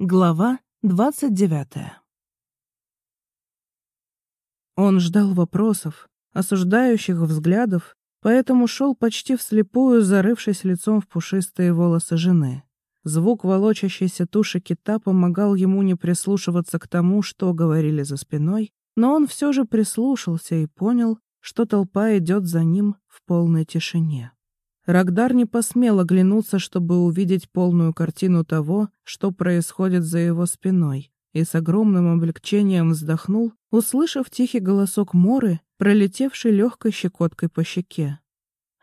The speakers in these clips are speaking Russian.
Глава двадцать девятая Он ждал вопросов, осуждающих взглядов, поэтому шел почти вслепую, зарывшись лицом в пушистые волосы жены. Звук волочащейся туши кита помогал ему не прислушиваться к тому, что говорили за спиной, но он все же прислушался и понял, что толпа идет за ним в полной тишине. Рагдар не посмел оглянуться, чтобы увидеть полную картину того, что происходит за его спиной, и с огромным облегчением вздохнул, услышав тихий голосок Моры, пролетевший легкой щекоткой по щеке.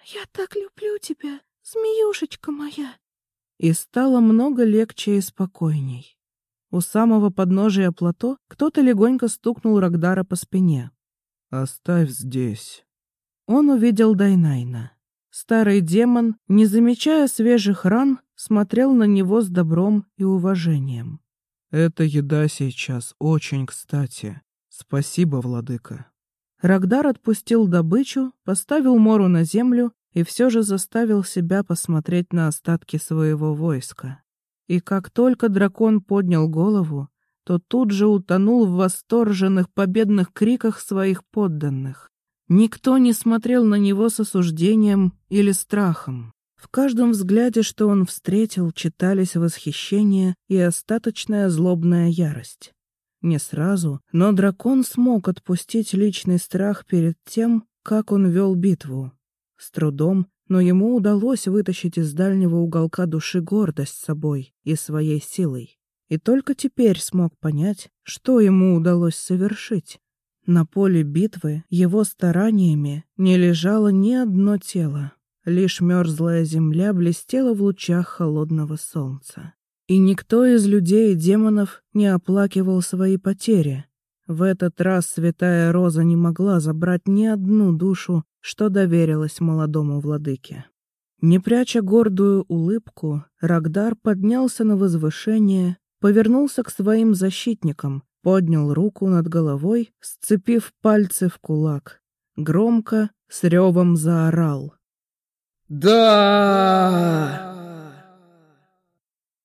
«Я так люблю тебя, змеюшечка моя!» И стало много легче и спокойней. У самого подножия плато кто-то легонько стукнул Рагдара по спине. «Оставь здесь». Он увидел Дайнайна. Старый демон, не замечая свежих ран, смотрел на него с добром и уважением. «Эта еда сейчас очень кстати. Спасибо, владыка». Рагдар отпустил добычу, поставил Мору на землю и все же заставил себя посмотреть на остатки своего войска. И как только дракон поднял голову, то тут же утонул в восторженных победных криках своих подданных. Никто не смотрел на него с осуждением или страхом. В каждом взгляде, что он встретил, читались восхищение и остаточная злобная ярость. Не сразу, но дракон смог отпустить личный страх перед тем, как он вел битву. С трудом, но ему удалось вытащить из дальнего уголка души гордость собой и своей силой. И только теперь смог понять, что ему удалось совершить. На поле битвы его стараниями не лежало ни одно тело, лишь мерзлая земля блестела в лучах холодного солнца. И никто из людей и демонов не оплакивал свои потери. В этот раз святая Роза не могла забрать ни одну душу, что доверилась молодому владыке. Не пряча гордую улыбку, Рагдар поднялся на возвышение, повернулся к своим защитникам, поднял руку над головой, сцепив пальцы в кулак. Громко, с ревом заорал. «Да!»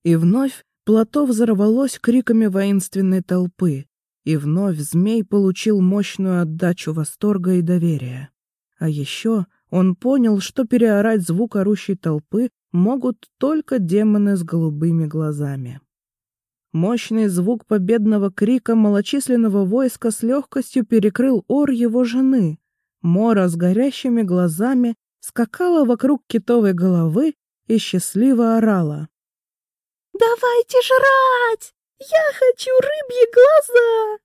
И вновь плато взорвалось криками воинственной толпы, и вновь змей получил мощную отдачу восторга и доверия. А еще он понял, что переорать звук орущей толпы могут только демоны с голубыми глазами. Мощный звук победного крика малочисленного войска с легкостью перекрыл ор его жены. Мора с горящими глазами скакала вокруг китовой головы и счастливо орала. «Давайте жрать! Я хочу рыбьи глаза!»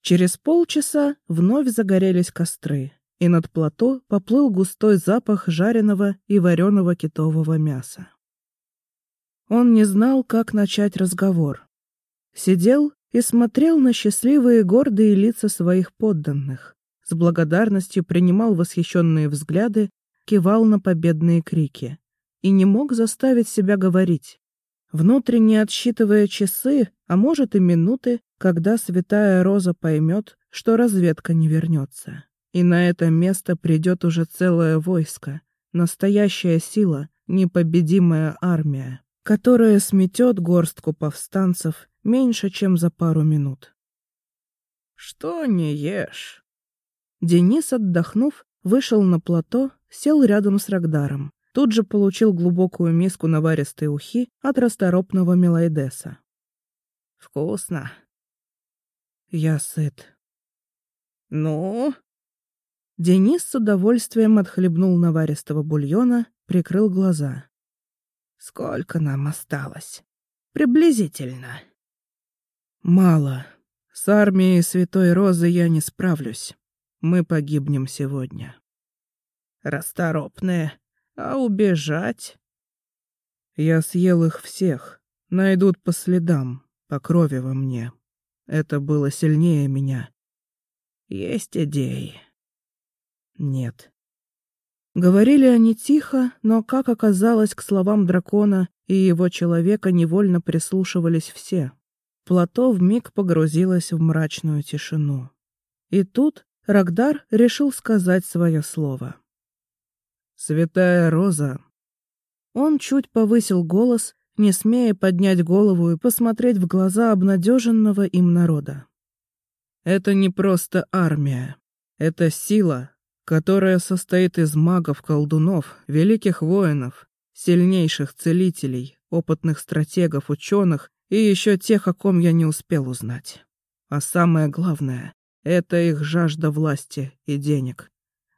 Через полчаса вновь загорелись костры, и над плато поплыл густой запах жареного и вареного китового мяса. Он не знал, как начать разговор. Сидел и смотрел на счастливые гордые лица своих подданных. С благодарностью принимал восхищенные взгляды, кивал на победные крики. И не мог заставить себя говорить. Внутренне отсчитывая часы, а может и минуты, когда святая Роза поймет, что разведка не вернется. И на это место придет уже целое войско, настоящая сила, непобедимая армия которая сметет горстку повстанцев меньше, чем за пару минут. «Что не ешь?» Денис, отдохнув, вышел на плато, сел рядом с Рагдаром. Тут же получил глубокую миску наваристой ухи от расторопного Мелайдеса. «Вкусно!» «Я сыт». «Ну?» Денис с удовольствием отхлебнул наваристого бульона, прикрыл глаза. Сколько нам осталось? Приблизительно. Мало. С армией Святой Розы я не справлюсь. Мы погибнем сегодня. Расторопные. А убежать? Я съел их всех. Найдут по следам, по крови во мне. Это было сильнее меня. Есть идеи? Нет. Говорили они тихо, но, как оказалось, к словам дракона и его человека невольно прислушивались все. Плато вмиг погрузилось в мрачную тишину. И тут Рагдар решил сказать свое слово. «Святая Роза!» Он чуть повысил голос, не смея поднять голову и посмотреть в глаза обнадеженного им народа. «Это не просто армия. Это сила, которая состоит из магов-колдунов, великих воинов, сильнейших целителей, опытных стратегов, ученых и еще тех, о ком я не успел узнать. А самое главное — это их жажда власти и денег.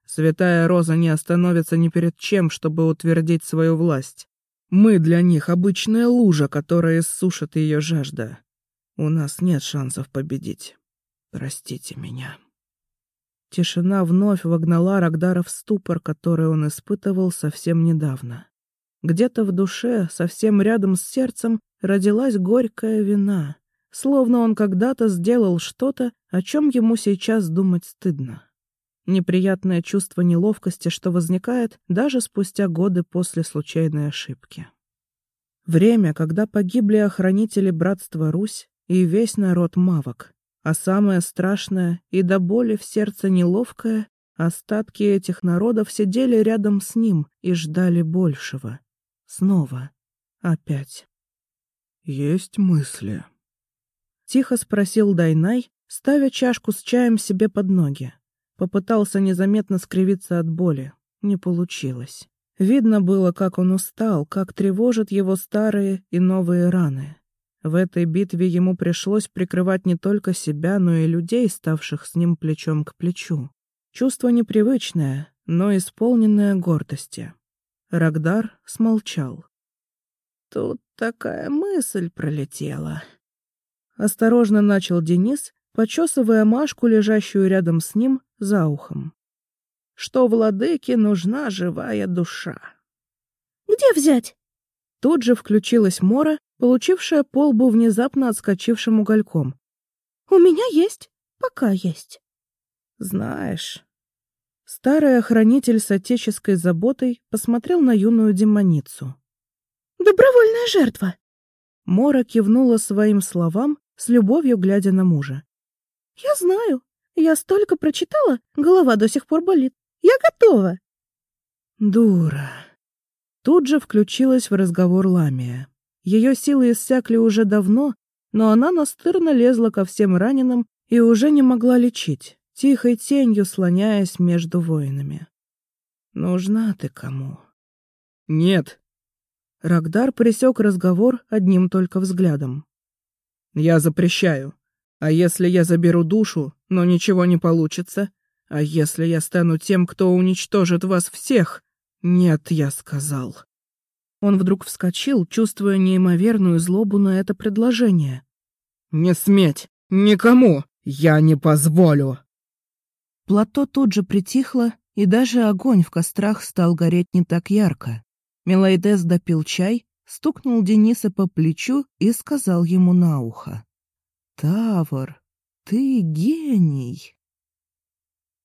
Святая Роза не остановится ни перед чем, чтобы утвердить свою власть. Мы для них обычная лужа, которая иссушит ее жажда. У нас нет шансов победить. Простите меня. Тишина вновь вогнала Рагдара в ступор, который он испытывал совсем недавно. Где-то в душе, совсем рядом с сердцем, родилась горькая вина, словно он когда-то сделал что-то, о чем ему сейчас думать стыдно. Неприятное чувство неловкости, что возникает даже спустя годы после случайной ошибки. Время, когда погибли охранители братства Русь и весь народ Мавок, а самое страшное и до боли в сердце неловкое, остатки этих народов сидели рядом с ним и ждали большего. Снова. Опять. «Есть мысли?» Тихо спросил Дайнай, ставя чашку с чаем себе под ноги. Попытался незаметно скривиться от боли. Не получилось. Видно было, как он устал, как тревожат его старые и новые раны. В этой битве ему пришлось прикрывать не только себя, но и людей, ставших с ним плечом к плечу. Чувство непривычное, но исполненное гордости. Рагдар смолчал. «Тут такая мысль пролетела». Осторожно начал Денис, почесывая Машку, лежащую рядом с ним, за ухом. «Что владыке нужна живая душа». «Где взять?» Тут же включилась Мора, получившая полбу внезапно отскочившим угольком. «У меня есть. Пока есть». «Знаешь...» Старый охранитель с отеческой заботой посмотрел на юную демоницу. «Добровольная жертва!» Мора кивнула своим словам, с любовью глядя на мужа. «Я знаю. Я столько прочитала, голова до сих пор болит. Я готова!» «Дура!» Тут же включилась в разговор Ламия. Ее силы иссякли уже давно, но она настырно лезла ко всем раненым и уже не могла лечить, тихой тенью слоняясь между воинами. «Нужна ты кому?» «Нет!» Рагдар пресек разговор одним только взглядом. «Я запрещаю. А если я заберу душу, но ничего не получится? А если я стану тем, кто уничтожит вас всех? Нет, я сказал». Он вдруг вскочил, чувствуя неимоверную злобу на это предложение. «Не сметь! Никому! Я не позволю!» Плато тут же притихло, и даже огонь в кострах стал гореть не так ярко. Мелайдес допил чай, стукнул Дениса по плечу и сказал ему на ухо. «Тавр, ты гений!»